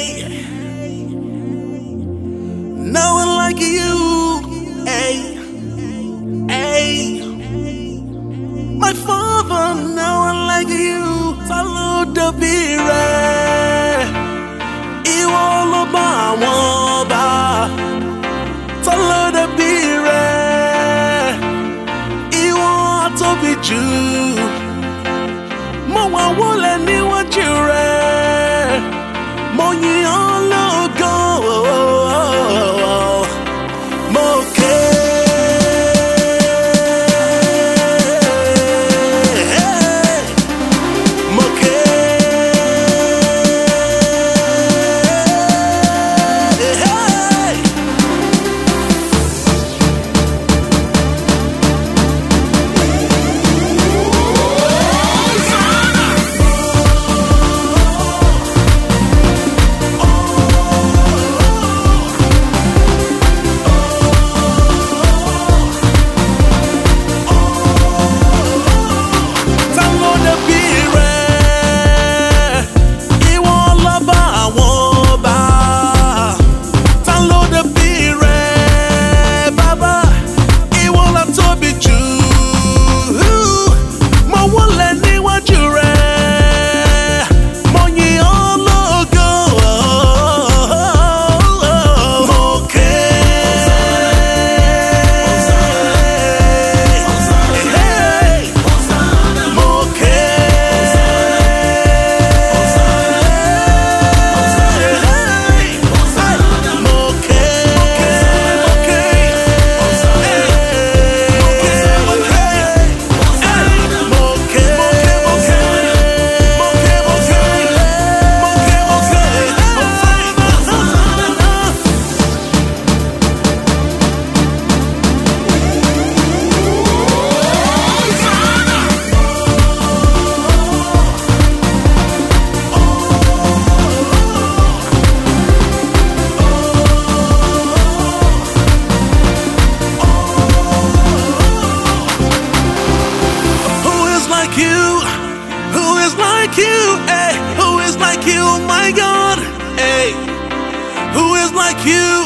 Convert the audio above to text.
Hey, no one like you. Hey, hey, my father, no one like you. Ìwọ ló bá àwọn ọba. Saludo bire, ìwọ tóbi jù. Mo wọlé níwájú rẹ̀, 我与 like you? Hey, who is like you, oh my God? Hey, who is like you?